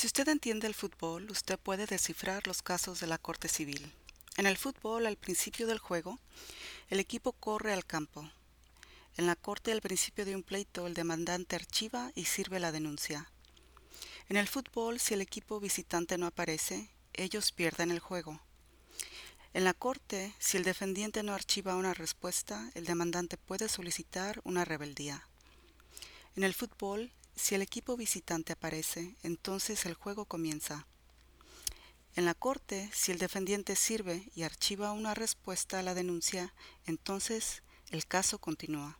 Si usted entiende el fútbol, usted puede descifrar los casos de la Corte Civil. En el fútbol, al principio del juego, el equipo corre al campo. En la Corte, al principio de un pleito, el demandante archiva y sirve la denuncia. En el fútbol, si el equipo visitante no aparece, ellos pierden el juego. En la Corte, si el defendiente no archiva una respuesta, el demandante puede solicitar una rebeldía. En el fútbol, si el equipo visitante aparece, entonces el juego comienza. En la Corte, si el defendiente sirve y archiva una respuesta a la denuncia, entonces el caso continúa.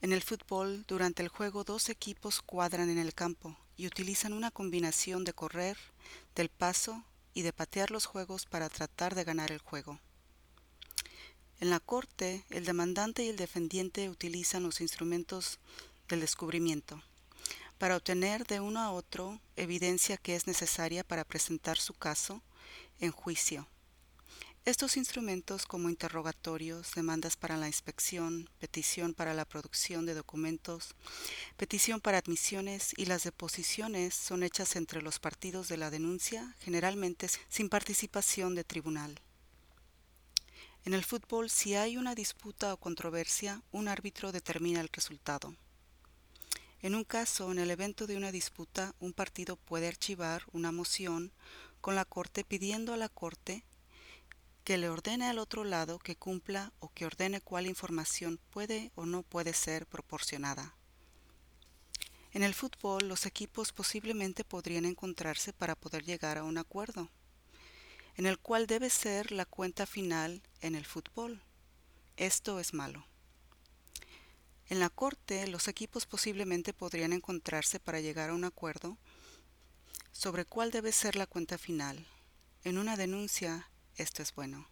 En el fútbol, durante el juego, dos equipos cuadran en el campo y utilizan una combinación de correr, del paso y de patear los juegos para tratar de ganar el juego. En la corte, el demandante y el defendiente utilizan los instrumentos del descubrimiento, para obtener de uno a otro evidencia que es necesaria para presentar su caso en juicio. Estos instrumentos como interrogatorios, demandas para la inspección, petición para la producción de documentos, petición para admisiones y las deposiciones son hechas entre los partidos de la denuncia, generalmente sin participación de tribunal. En el fútbol, si hay una disputa o controversia, un árbitro determina el resultado. En un caso, en el evento de una disputa, un partido puede archivar una moción con la Corte pidiendo a la Corte que le ordene al otro lado que cumpla o que ordene cuál información puede o no puede ser proporcionada. En el fútbol, los equipos posiblemente podrían encontrarse para poder llegar a un acuerdo, en el cual debe ser la cuenta final en el fútbol. Esto es malo. En la Corte, los equipos posiblemente podrían encontrarse para llegar a un acuerdo sobre cuál debe ser la cuenta final. En una denuncia, esto es bueno.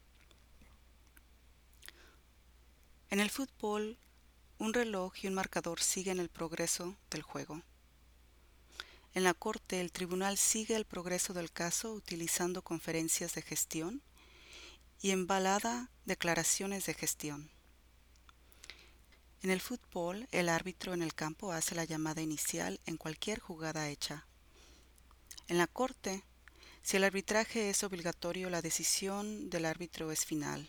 En el fútbol, un reloj y un marcador siguen el progreso del juego. En la Corte, el tribunal sigue el progreso del caso utilizando conferencias de gestión y embalada declaraciones de gestión. En el fútbol, el árbitro en el campo hace la llamada inicial en cualquier jugada hecha. En la corte, si el arbitraje es obligatorio, la decisión del árbitro es final.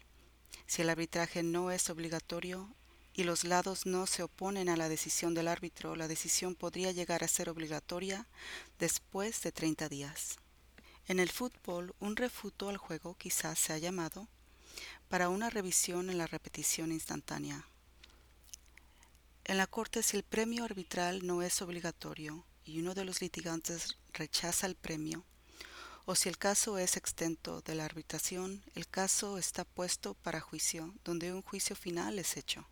Si el arbitraje no es obligatorio y los lados no se oponen a la decisión del árbitro, la decisión podría llegar a ser obligatoria después de 30 días. En el fútbol, un refuto al juego quizás sea llamado para una revisión en la repetición instantánea. En la Corte, si el premio arbitral no es obligatorio y uno de los litigantes rechaza el premio, o si el caso es extento de la arbitración, el caso está puesto para juicio, donde un juicio final es hecho.